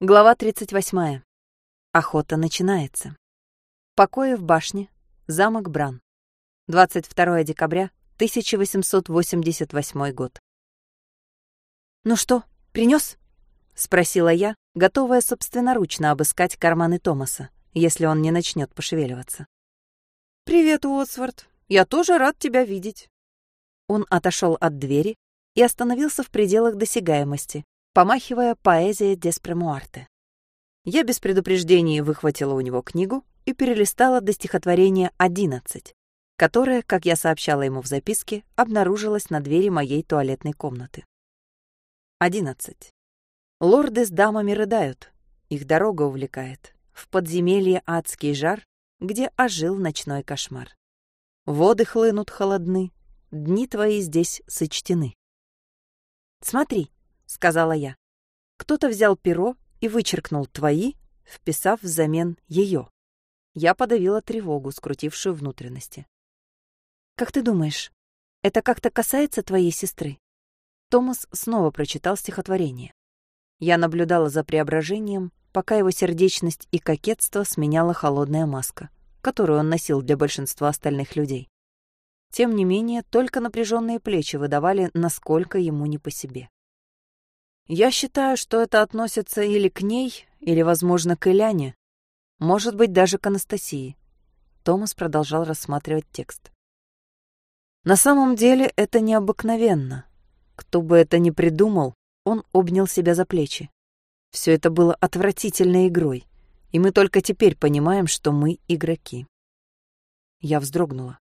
Глава 38. Охота начинается. Покои в башне. Замок Бран. 22 декабря 1888 год. «Ну что, принес? спросила я, готовая собственноручно обыскать карманы Томаса, если он не начнет пошевеливаться. «Привет, Уотсворт. Я тоже рад тебя видеть». Он отошел от двери и остановился в пределах досягаемости, помахивая поэзия Деспремуарте. Я без предупреждения выхватила у него книгу и перелистала до стихотворения «Одиннадцать», которое, как я сообщала ему в записке, обнаружилось на двери моей туалетной комнаты. Одиннадцать. Лорды с дамами рыдают, их дорога увлекает, в подземелье адский жар, где ожил ночной кошмар. Воды хлынут холодны, дни твои здесь сочтены. Смотри, — сказала я. Кто-то взял перо и вычеркнул «твои», вписав взамен ее. Я подавила тревогу, скрутившую внутренности. «Как ты думаешь, это как-то касается твоей сестры?» Томас снова прочитал стихотворение. Я наблюдала за преображением, пока его сердечность и кокетство сменяла холодная маска, которую он носил для большинства остальных людей. Тем не менее, только напряженные плечи выдавали, насколько ему не по себе. Я считаю, что это относится или к ней, или, возможно, к Иляне. Может быть, даже к Анастасии. Томас продолжал рассматривать текст. На самом деле это необыкновенно. Кто бы это ни придумал, он обнял себя за плечи. Все это было отвратительной игрой, и мы только теперь понимаем, что мы игроки. Я вздрогнула.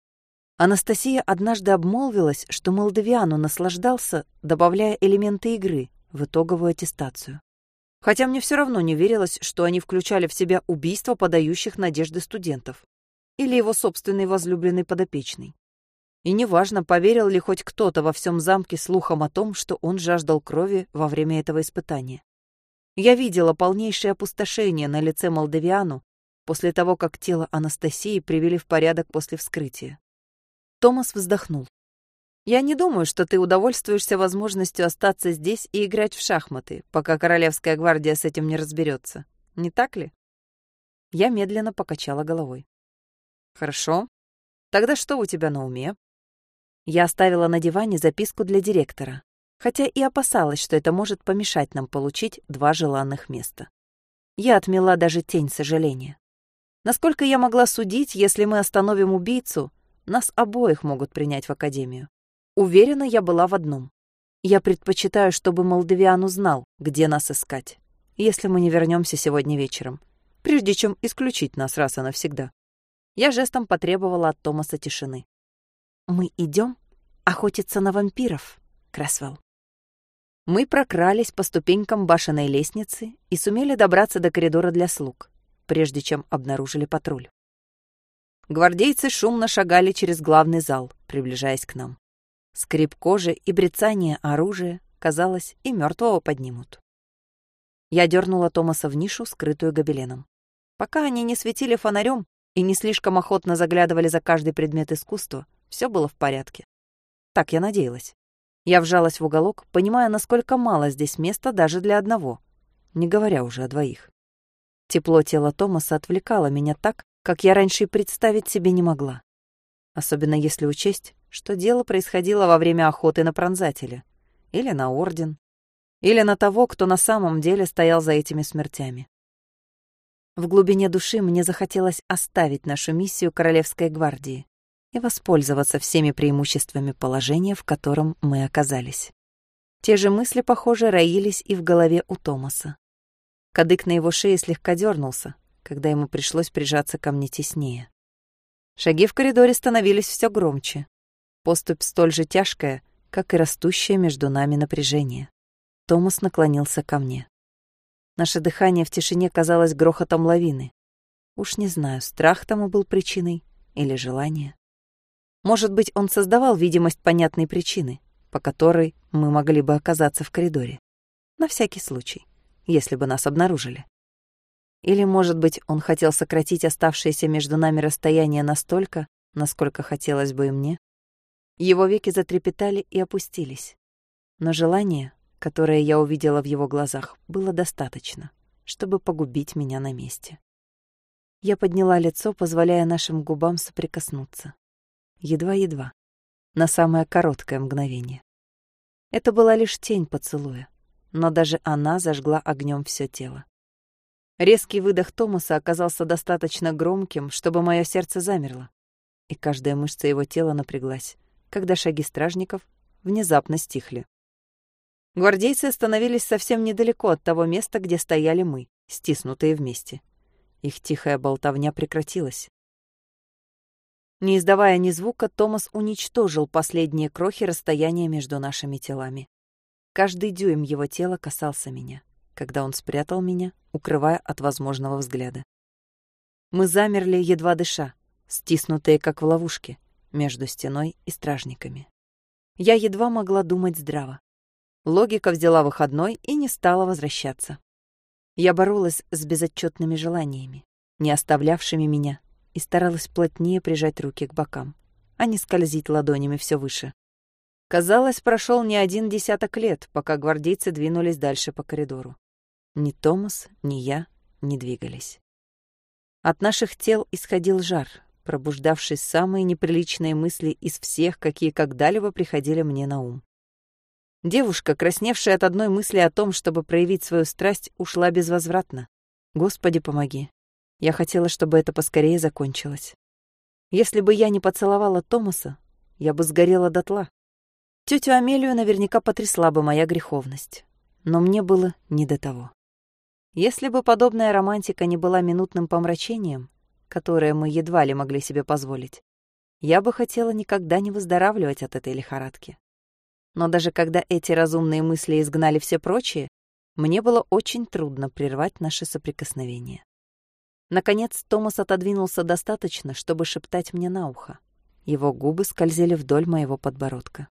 Анастасия однажды обмолвилась, что Молдавиану наслаждался, добавляя элементы игры — в итоговую аттестацию. Хотя мне все равно не верилось, что они включали в себя убийство подающих надежды студентов или его собственный возлюбленный подопечный. И неважно, поверил ли хоть кто-то во всем замке слухом о том, что он жаждал крови во время этого испытания. Я видела полнейшее опустошение на лице Молдавиану после того, как тело Анастасии привели в порядок после вскрытия. Томас вздохнул. Я не думаю, что ты удовольствуешься возможностью остаться здесь и играть в шахматы, пока Королевская гвардия с этим не разберется. Не так ли? Я медленно покачала головой. Хорошо. Тогда что у тебя на уме? Я оставила на диване записку для директора, хотя и опасалась, что это может помешать нам получить два желанных места. Я отмела даже тень сожаления. Насколько я могла судить, если мы остановим убийцу, нас обоих могут принять в академию. Уверена я была в одном. Я предпочитаю, чтобы Молдавиан узнал, где нас искать, если мы не вернемся сегодня вечером, прежде чем исключить нас раз и навсегда. Я жестом потребовала от Томаса тишины. «Мы идем охотиться на вампиров, Красвелл». Мы прокрались по ступенькам башенной лестницы и сумели добраться до коридора для слуг, прежде чем обнаружили патруль. Гвардейцы шумно шагали через главный зал, приближаясь к нам. Скрип кожи и брецание оружия, казалось, и мертвого поднимут. Я дернула Томаса в нишу, скрытую гобеленом. Пока они не светили фонарем и не слишком охотно заглядывали за каждый предмет искусства, все было в порядке. Так я надеялась. Я вжалась в уголок, понимая, насколько мало здесь места даже для одного, не говоря уже о двоих. Тепло тела Томаса отвлекало меня так, как я раньше и представить себе не могла. Особенно если учесть, что дело происходило во время охоты на пронзателя. Или на орден. Или на того, кто на самом деле стоял за этими смертями. В глубине души мне захотелось оставить нашу миссию Королевской гвардии и воспользоваться всеми преимуществами положения, в котором мы оказались. Те же мысли, похоже, роились и в голове у Томаса. Кадык на его шее слегка дернулся, когда ему пришлось прижаться ко мне теснее. Шаги в коридоре становились все громче. Поступь столь же тяжкая, как и растущее между нами напряжение. Томас наклонился ко мне. Наше дыхание в тишине казалось грохотом лавины. Уж не знаю, страх тому был причиной или желание. Может быть, он создавал видимость понятной причины, по которой мы могли бы оказаться в коридоре. На всякий случай, если бы нас обнаружили. Или, может быть, он хотел сократить оставшееся между нами расстояние настолько, насколько хотелось бы и мне? Его веки затрепетали и опустились. Но желание, которое я увидела в его глазах, было достаточно, чтобы погубить меня на месте. Я подняла лицо, позволяя нашим губам соприкоснуться. Едва-едва. На самое короткое мгновение. Это была лишь тень поцелуя, но даже она зажгла огнем все тело. Резкий выдох Томаса оказался достаточно громким, чтобы мое сердце замерло, и каждая мышца его тела напряглась, когда шаги стражников внезапно стихли. Гвардейцы остановились совсем недалеко от того места, где стояли мы, стиснутые вместе. Их тихая болтовня прекратилась. Не издавая ни звука, Томас уничтожил последние крохи расстояния между нашими телами. Каждый дюйм его тела касался меня, когда он спрятал меня, укрывая от возможного взгляда. Мы замерли, едва дыша, стиснутые, как в ловушке, между стеной и стражниками. Я едва могла думать здраво. Логика взяла выходной и не стала возвращаться. Я боролась с безотчетными желаниями, не оставлявшими меня, и старалась плотнее прижать руки к бокам, а не скользить ладонями все выше. Казалось, прошел не один десяток лет, пока гвардейцы двинулись дальше по коридору. Ни Томас, ни я не двигались. От наших тел исходил жар, пробуждавший самые неприличные мысли из всех, какие когда-либо приходили мне на ум. Девушка, красневшая от одной мысли о том, чтобы проявить свою страсть, ушла безвозвратно. Господи, помоги. Я хотела, чтобы это поскорее закончилось. Если бы я не поцеловала Томаса, я бы сгорела дотла. Тетю Амелию наверняка потрясла бы моя греховность. Но мне было не до того. Если бы подобная романтика не была минутным помрачением, которое мы едва ли могли себе позволить, я бы хотела никогда не выздоравливать от этой лихорадки. Но даже когда эти разумные мысли изгнали все прочие, мне было очень трудно прервать наше соприкосновение. Наконец Томас отодвинулся достаточно, чтобы шептать мне на ухо. Его губы скользили вдоль моего подбородка.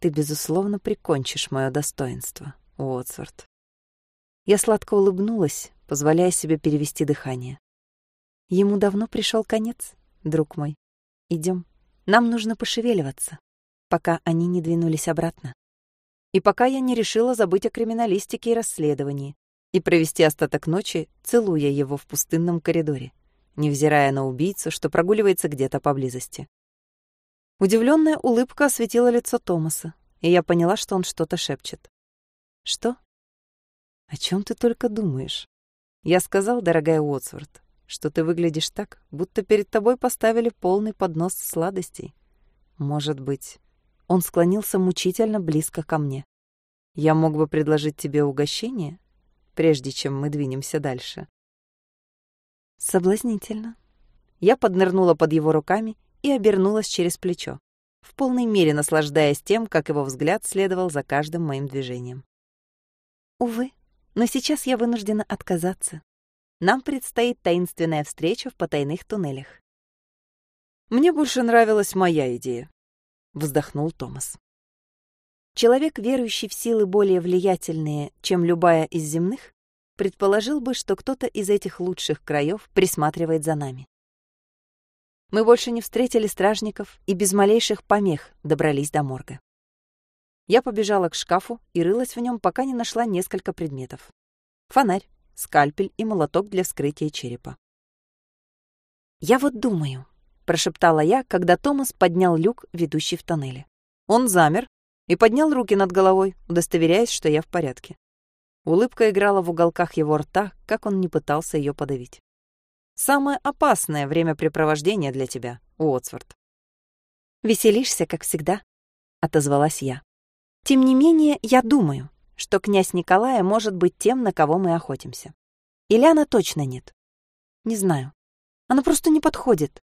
«Ты, безусловно, прикончишь мое достоинство, Уотсворт». Я сладко улыбнулась, позволяя себе перевести дыхание. Ему давно пришел конец, друг мой. Идем. Нам нужно пошевеливаться пока они не двинулись обратно. И пока я не решила забыть о криминалистике и расследовании и провести остаток ночи, целуя его в пустынном коридоре, невзирая на убийцу, что прогуливается где-то поблизости. Удивленная улыбка осветила лицо Томаса, и я поняла, что он что-то шепчет. «Что? О чем ты только думаешь?» Я сказал, дорогая Уотсворт, что ты выглядишь так, будто перед тобой поставили полный поднос сладостей. Может быть, он склонился мучительно близко ко мне. «Я мог бы предложить тебе угощение, прежде чем мы двинемся дальше». Соблазнительно. Я поднырнула под его руками и обернулась через плечо, в полной мере наслаждаясь тем, как его взгляд следовал за каждым моим движением. Увы, но сейчас я вынуждена отказаться. Нам предстоит таинственная встреча в потайных туннелях. Мне больше нравилась моя идея, вздохнул Томас. Человек, верующий в силы более влиятельные, чем любая из земных, предположил бы, что кто-то из этих лучших краев присматривает за нами. Мы больше не встретили стражников и без малейших помех добрались до морга. Я побежала к шкафу и рылась в нем, пока не нашла несколько предметов. Фонарь, скальпель и молоток для вскрытия черепа. Я вот думаю, прошептала я, когда Томас поднял люк, ведущий в тоннеле. Он замер и поднял руки над головой, удостоверяясь, что я в порядке. Улыбка играла в уголках его рта, как он не пытался ее подавить. «Самое опасное времяпрепровождение для тебя, Уотсворт». «Веселишься, как всегда», — отозвалась я. «Тем не менее, я думаю, что князь Николая может быть тем, на кого мы охотимся. Ильяна точно нет. Не знаю. Она просто не подходит.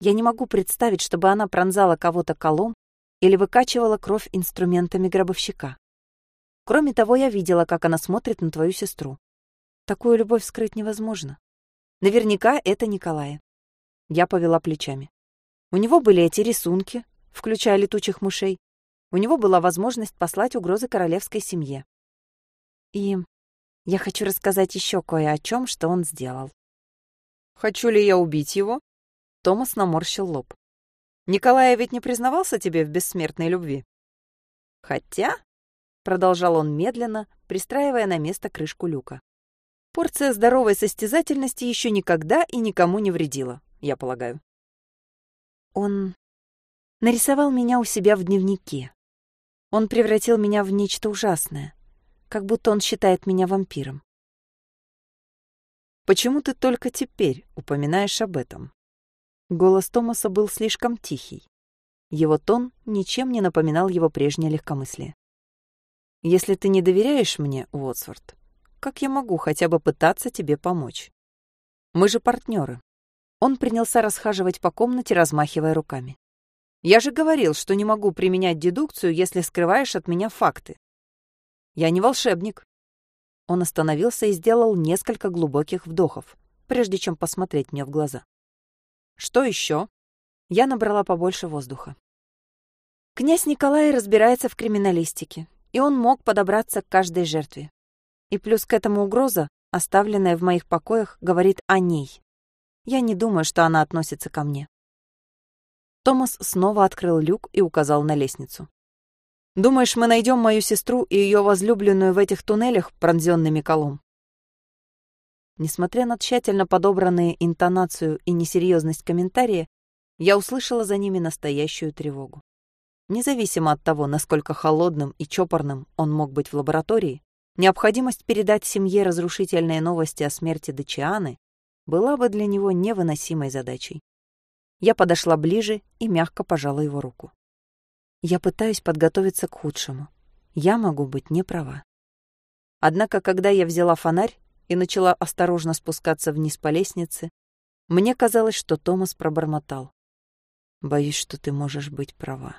Я не могу представить, чтобы она пронзала кого-то колом или выкачивала кровь инструментами гробовщика. Кроме того, я видела, как она смотрит на твою сестру. Такую любовь скрыть невозможно. Наверняка это Николая. Я повела плечами. У него были эти рисунки, включая летучих мышей. У него была возможность послать угрозы королевской семье. И я хочу рассказать еще кое о чем, что он сделал. Хочу ли я убить его? Томас наморщил лоб. «Николай ведь не признавался тебе в бессмертной любви?» «Хотя...» — продолжал он медленно, пристраивая на место крышку люка. Порция здоровой состязательности еще никогда и никому не вредила, я полагаю. Он нарисовал меня у себя в дневнике. Он превратил меня в нечто ужасное, как будто он считает меня вампиром. Почему ты только теперь упоминаешь об этом? Голос Томаса был слишком тихий. Его тон ничем не напоминал его прежнее легкомыслие. Если ты не доверяешь мне, Уотсворт, как я могу хотя бы пытаться тебе помочь? Мы же партнеры. Он принялся расхаживать по комнате, размахивая руками. Я же говорил, что не могу применять дедукцию, если скрываешь от меня факты. Я не волшебник. Он остановился и сделал несколько глубоких вдохов, прежде чем посмотреть мне в глаза. Что еще? Я набрала побольше воздуха. Князь Николай разбирается в криминалистике, и он мог подобраться к каждой жертве. И плюс к этому угроза, оставленная в моих покоях, говорит о ней. Я не думаю, что она относится ко мне. Томас снова открыл люк и указал на лестницу. Думаешь, мы найдем мою сестру и ее возлюбленную в этих туннелях, пронзенными колом? Несмотря на тщательно подобранные интонацию и несерьезность комментария, я услышала за ними настоящую тревогу. Независимо от того, насколько холодным и чопорным он мог быть в лаборатории, необходимость передать семье разрушительные новости о смерти Дачианы была бы для него невыносимой задачей. Я подошла ближе и мягко пожала его руку. Я пытаюсь подготовиться к худшему. Я могу быть не права. Однако, когда я взяла фонарь и начала осторожно спускаться вниз по лестнице, мне казалось, что Томас пробормотал. «Боюсь, что ты можешь быть права».